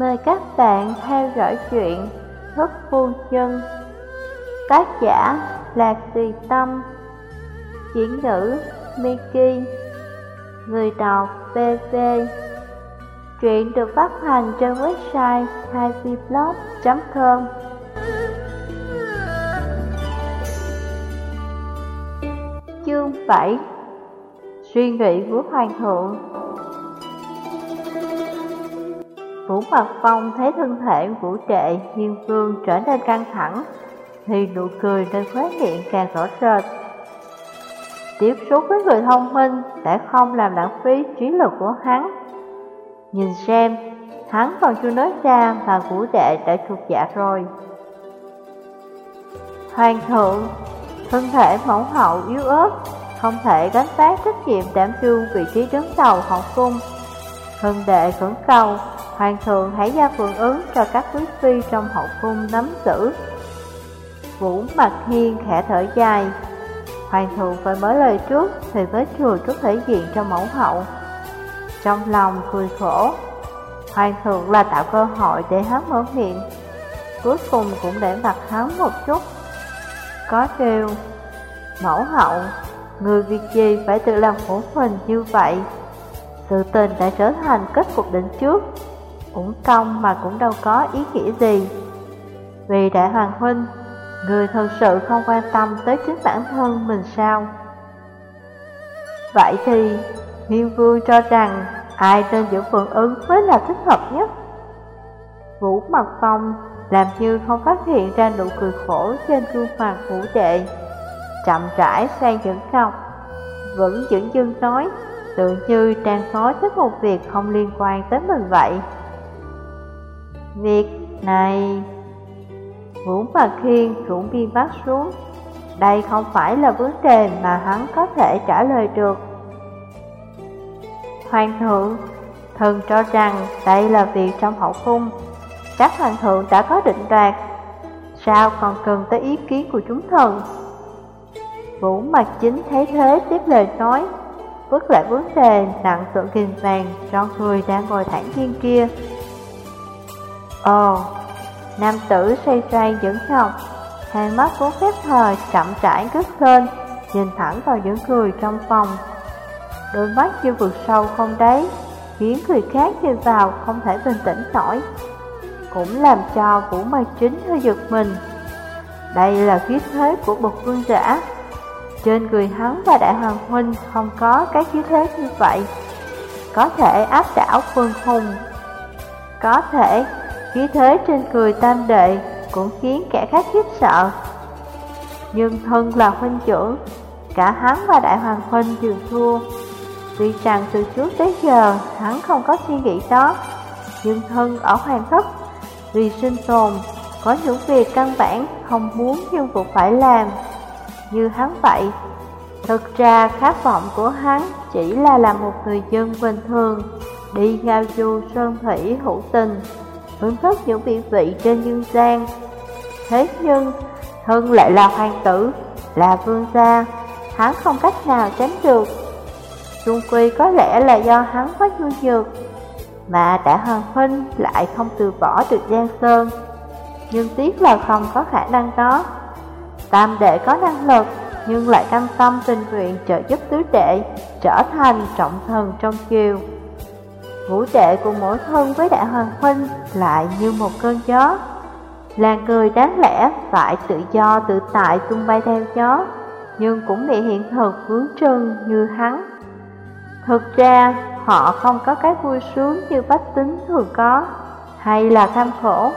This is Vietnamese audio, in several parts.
Mời các bạn theo dõi chuyện Thức Phu Nhân Tác giả Lạc Tùy Tâm. Diễn ngữ Miki. Người đọc PV. Truyện được phát hành trên website 2vblog.com Chương 7 Suy nghĩ của Hoàng thượng. Vũ Mặt Phong thấy thân thể vũ trệ hiên vương trở nên căng thẳng Thì nụ cười trên khóe miệng càng rõ rệt. Tiếp xúc với người thông minh sẽ không làm lãng phí trí lực của hắn. Nhìn xem, hắn còn chưa nói ra mà vũ đệ đã trục dạ rồi. Hoàng thượng, thân thể mẫu hậu yếu ớt Không thể gánh vác trách nhiệm đảm đương vị trí đứng đầu hậu cung. Hưng đệ khẩn cầu Hoàng thượng hãy ra phượng ứng cho các quý phi trong hậu cung nắm giữ. Vũ mặt hiên khẽ thở dài. Hoàng thượng phải mới lời trước thì với chùa chút thể diện cho mẫu hậu. Trong lòng cười khổ Hoàng thượng là tạo cơ hội để hắn mở miệng. Cuối cùng cũng để mặt hắn một chút. Có kêu, Mẫu hậu Người việc gì phải tự làm khổ mình như vậy? Sự tình đã trở thành kết cục định trước. Uổng công mà cũng đâu có ý nghĩa gì. Vì đại hoàng huynh Người thật sự không quan tâm tới chính bản thân mình sao? Vậy thì Hiên vương cho rằng Ai tên giữ phượng ứng mới là thích hợp nhất? Vũ mật Phong làm như không phát hiện ra nụ cười khổ trên gương mặt vũ đệ. Chậm rãi sang dẫn cọc, Vẫn dẫn dưng nói Tự như đang nói tới một việc không liên quan tới mình vậy. Việc này Vũ và Khiên cũng viên bắt xuống. Đây không phải là vấn đề mà hắn có thể trả lời được. Hoàng thượng, Thần cho rằng đây là việc trong hậu cung. Các hoàng thượng đã có định đoạt. Sao còn cần tới ý kiến của chúng thần? Vũ mặt chính thấy thế tiếp lời nói, Vứt lại vấn đề nặng tượng kình vàng cho người đang ngồi thẳng thiên kia. Ồ, nam tử say say dẫn ngọc, hai mắt vốn phép hờ chậm rãi cất lên, nhìn thẳng vào những người trong phòng. Đôi mắt như vượt sâu không đáy, khiến người khác nhìn vào không thể bình tĩnh nổi. Cũng làm cho Vũ Mai Chính hơi giật mình. Đây là khí thế của bậc vương giả. Trên người hắn và đại hoàng huynh không có cái khí thế như vậy. Có thể áp đảo quân hùng. Có thể Khí thế trên cười tam đệ cũng khiến kẻ khác khiếp sợ. Nhưng thân là huynh trưởng Cả hắn và đại hoàng huynh đều thua. Tuy rằng từ trước tới giờ, hắn không có suy nghĩ đó, Nhưng thân ở hoàng thất, Vì sinh tồn, Có những việc căn bản không muốn nhưng cũng phải làm. Như hắn vậy, Thực ra khát vọng của hắn chỉ là làm một người dân bình thường, Đi ngao du sơn thủy hữu tình thưởng thức những vị vị trên dương gian. Thế nhưng, thân lại là hoàng tử, là vương gia, hắn không cách nào tránh được. Trung quy có lẽ là do hắn quá nhu nhược, mà đã hoàng huynh lại không từ bỏ được Giang Sơn. Nhưng tiếc là không có khả năng đó. Tam đệ có năng lực, nhưng lại cam tâm tình nguyện trợ giúp tứ đệ, trở thành trọng thần trong chiều. Vũ đệ cùng mỗi thân với đại hoàng huynh lại như một cơn gió. Là người đáng lẽ phải tự do tự tại tung bay theo gió, Nhưng cũng bị hiện thực vướng trơn như hắn. Thực ra, họ không có cái vui sướng như bách tính thường có, Hay là tham khổ.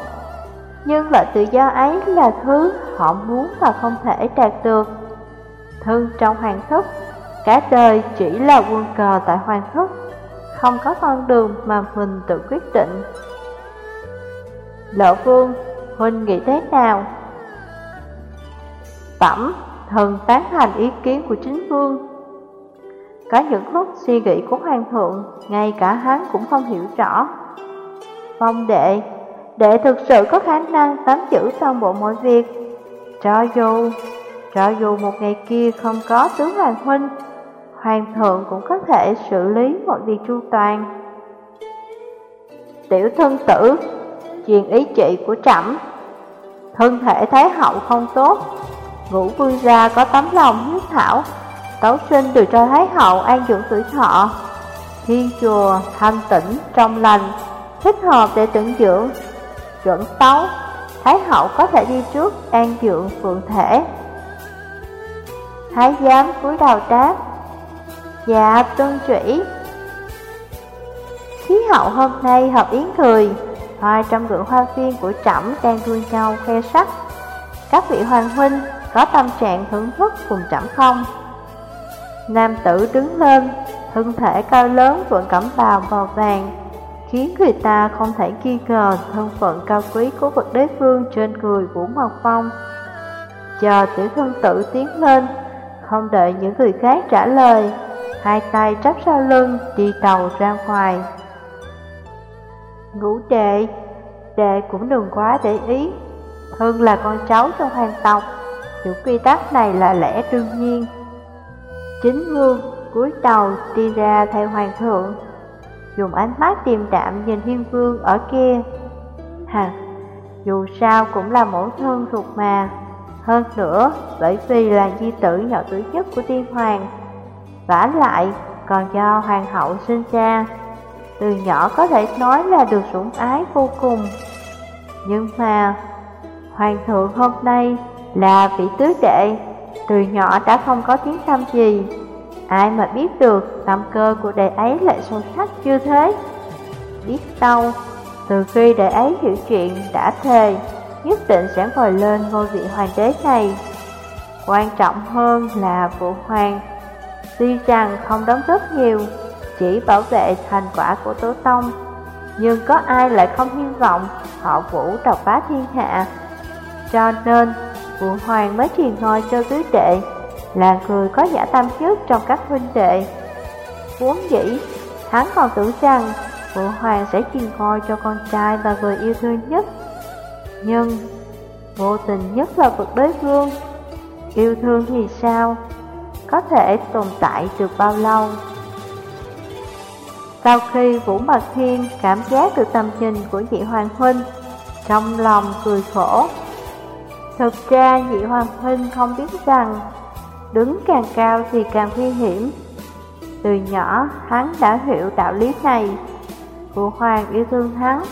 Nhưng loại tự do ấy là thứ họ muốn và không thể đạt được. Thân trong hoàng thất, Cả đời chỉ là quân cờ tại hoàng thất không có con đường mà mình tự quyết định. Lộ vương, Huynh nghĩ thế nào? Tẩm, thần tán thành ý kiến của chính vương. Có những lúc suy nghĩ của hoàng thượng, ngay cả hắn cũng không hiểu rõ. Phong đệ, đệ thực sự có khả năng nắm giữ toàn bộ mọi việc. Cho dù, cho dù một ngày kia không có tướng hoàng huynh, Hoàng thượng cũng có thể xử lý mọi việc chu toàn. Tiểu thân tử, truyền ý trị của trẫm. Thân thể Thái hậu không tốt Ngũ vương gia có tấm lòng hiếu thảo Tấu sinh được cho Thái hậu an dưỡng tuổi thọ. Thiên chùa thanh tĩnh trong lành Thích hợp để tưởng dưỡng Chuẩn tấu. Thái hậu có thể đi trước an dưỡng phượng thể. Thái giám cúi đầu đáp Dạ tuân chỉ Khí hậu hôm nay hợp yến cười Hai trăm ngựa hoa viên của trẫm đang đua nhau khoe sắc. Các vị hoàng huynh có tâm trạng thưởng thức cùng trẫm không? Nam tử đứng lên, thân thể cao lớn vẫn cẩm bào màu vàng Khiến người ta không thể nghi ngờ thân phận cao quý của vật đế phương trên người Vũ Mộc Phong. Chờ tiểu thân tử tiến lên, không đợi những người khác trả lời Hai tay chắp sau lưng, đi tàu ra ngoài. Ngũ đệ, đệ cũng đừng quá để ý. Hưng là con cháu trong hoàng tộc Những quy tắc này là lẽ đương nhiên. Chính vương cúi đầu đi ra theo hoàng thượng Dùng ánh mắt điềm đạm nhìn thiên vương ở kia. Hả, dù sao cũng là mẫu thân ruột mà. Hơn nữa, bởi vì là di tử nhỏ tuổi nhất của tiên hoàng vả lại còn do hoàng hậu sinh ra từ nhỏ có thể nói là được sủng ái vô cùng. Nhưng mà, hoàng thượng hôm nay là vị tứ đệ, từ nhỏ đã không có tiếng tâm gì. Ai mà biết được tâm cơ của đệ ấy lại sâu sắc như thế? Biết đâu, từ khi đệ ấy hiểu chuyện đã thề, nhất định sẽ ngồi lên ngôi vị hoàng đế này. Quan trọng hơn là phụ hoàng, tuy rằng không đóng góp nhiều, chỉ bảo vệ thành quả của Tố Tông. Nhưng có ai lại không hy vọng họ vũ độc phá thiên hạ. Cho nên, Vũ Hoàng mới truyền ngôi cho tứ đệ, là người có giả tâm trước trong các huynh đệ. Vốn dĩ, hắn còn tưởng rằng Vũ Hoàng sẽ truyền ngôi cho con trai và người yêu thương nhất. Nhưng, vô tình nhất là vực đế vương. Yêu thương thì sao? Có thể tồn tại được bao lâu? Sau khi Vũ Mật Thiên cảm giác được tầm nhìn của nhị hoàng huynh, trong lòng cười khổ. Thực ra nhị hoàng huynh không biết rằng, đứng càng cao thì càng nguy hiểm. Từ nhỏ hắn đã hiểu đạo lý này. Vũ hoàng yêu thương hắn,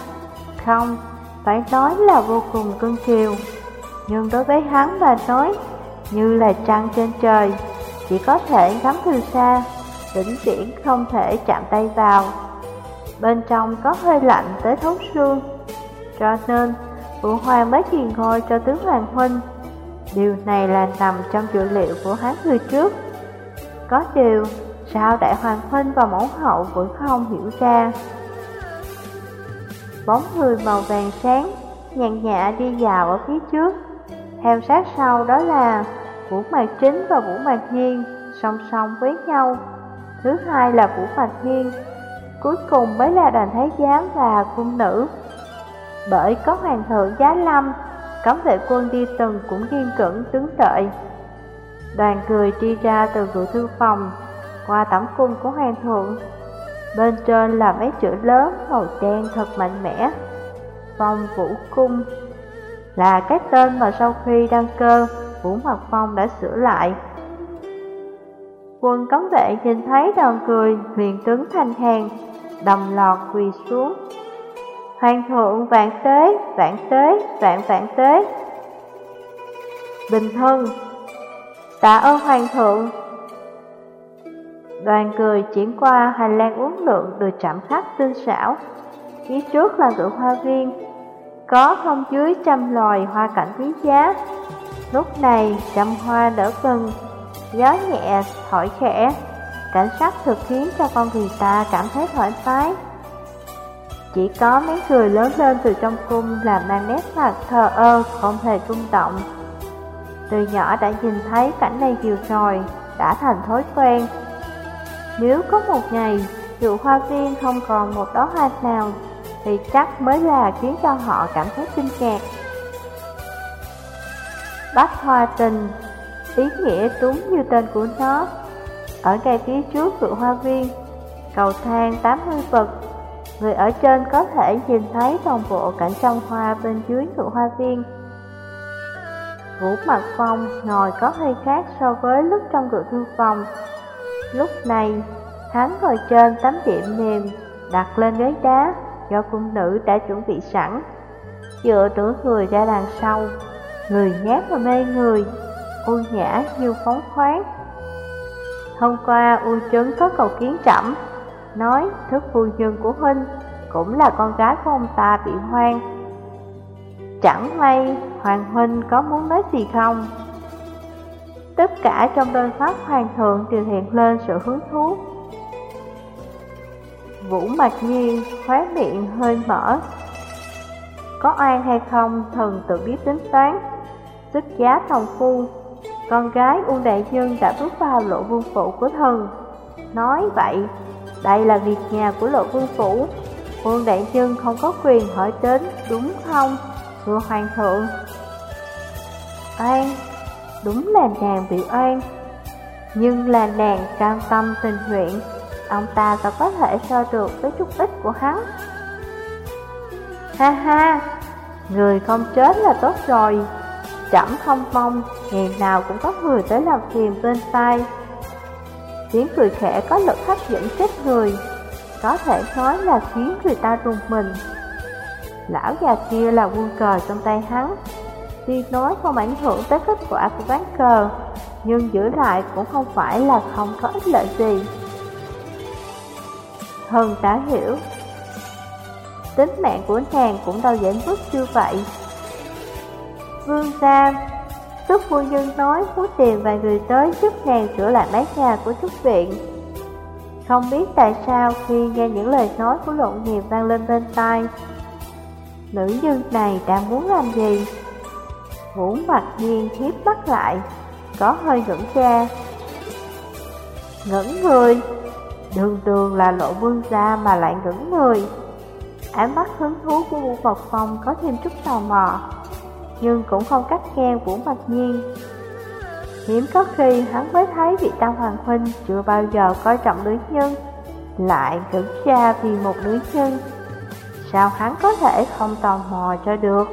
không, phải nói là vô cùng cưng chiều. Nhưng đối với hắn mà nói, như là trăng trên trời, chỉ có thể ngắm từ xa vĩnh viễn không thể chạm tay vào. Bên trong có hơi lạnh tới thấu xương, cho nên Vũ Hoàng mới truyền ngôi cho tướng Hoàng Huynh. Điều này là nằm trong dữ liệu của hắn người trước. Có điều, sao Đại Hoàng Huynh và Mẫu Hậu vẫn không hiểu ra. Bóng người màu vàng sáng, nhàn nhã đi vào ở phía trước. Theo sát sau đó là Vũ Mạc Chính và Vũ Mạc Nhiên song song với nhau thứ hai là Vũ Mạc Nhiên cuối cùng mới là đoàn thái giám và cung nữ. Bởi có hoàng thượng giá lâm, cấm vệ quân đi từng cũng kiên cẩn đứng đợi. Đoàn người đi ra từ cửa thư phòng, qua tẩm cung của hoàng thượng. Bên trên là mấy chữ lớn màu đen thật mạnh mẽ. Phong Vũ Cung là cái tên mà sau khi đăng cơ, Vũ Mặt Phong đã sửa lại. Quân cấm vệ nhìn thấy đoàn cười, liền tướng thanh hàng, đồng lọt quỳ xuống. Hoàng thượng vạn tế, vạn tế, vạn vạn tế. Bình thân, tạ ơn hoàng thượng. Đoàn cười chuyển qua hành lang uống lượng được chạm khắc tinh xảo. Phía trước là cửa hoa viên, có không dưới trăm loài hoa cảnh quý giá. Lúc này trăm hoa đỡ gần gió nhẹ thổi khẽ, cảnh sắc thực khiến cho con người ta cảm thấy thoải mái. Chỉ có mấy người lớn lên từ trong cung làm mang nét mặt thờ ơ, không hề rung động. Từ nhỏ đã nhìn thấy cảnh này nhiều rồi, đã thành thói quen. Nếu có một ngày, Dù hoa viên không còn một đó hoa nào, thì chắc mới là khiến cho họ cảm thấy kinh ngạc. Bách hoa tình. Ý nghĩa đúng như tên của nó. Ở ngay phía trước vựa hoa viên, cầu thang 80 vật, Người ở trên có thể nhìn thấy toàn bộ cảnh trong hoa bên dưới ngự hoa viên. Vũ Mặt Phong ngồi có hơi khác so với lúc trong ngự thư phòng. Lúc này, hắn ngồi trên tấm điểm mềm đặt lên ghế đá do cung nữ đã chuẩn bị sẵn Dựa nửa người ra đằng sau. Người nhát và mê người U nhã như phóng khoáng. Hôm qua U Trấn có cầu kiến trẫm, Nói thức phu nhân của Huynh Cũng là con gái của ông ta bị hoang. Chẳng may Hoàng Huynh có muốn nói gì không? Tất cả trong đôi mắt Hoàng thượng đều hiện lên sự hứng thú. Vũ mặt nhiên khóe miệng hơi mở. Có oan hay không thần tự biết tính toán Xuất giá thòng phu. Con gái Uông Đại Nhân đã bước vào lộ vương phủ của thần. Nói vậy, Đây là việc nhà của lộ vương phủ. Uông Đại Nhân không có quyền hỏi đến, đúng không, Thưa Hoàng thượng? Oan, Đúng là nàng bị oan. Nhưng là nàng cam tâm tình nguyện, Ông ta sao có thể so được với chút ít của hắn. Ha ha, Người không chết là tốt rồi chẳng không mong, Ngày nào cũng có người tới làm phiền bên tai. Tiếng cười khẽ có lực hấp dẫn chết người, Có thể nói là khiến người ta rùng mình. Lão già kia là quân cờ trong tay hắn, Tuy nói không ảnh hưởng tới kết quả của ván cờ, Nhưng giữ lại cũng không phải là không có ích lợi gì. Thần đã hiểu, Tính mạng của nàng cũng đâu dễ vứt như vậy. Vương gia Túc phu nhân nói, muốn tiền vài người tới giúp nàng sửa lại mái nhà của trúc viện. Không biết tại sao khi nghe những lời nói của lộn nghiệp vang lên bên tai, Nữ nhân này đang muốn làm gì? Vũ mặt nhiên hiếp mắt lại, Có hơi ngẩn ra. Ngẩn người? Đường đường là lộ vương gia mà lại ngẩn người. Ánh mắt hứng thú của Vũ phật Phong có thêm chút tò mò. Nhưng cũng không cách ngang Vũ Mạch Nhiên Hiếm có khi hắn mới thấy vị Tam Hoàng Huynh chưa bao giờ coi trọng nữ nhân, Lại gửi ra vì một nữ nhân. Sao hắn có thể không tò mò cho được?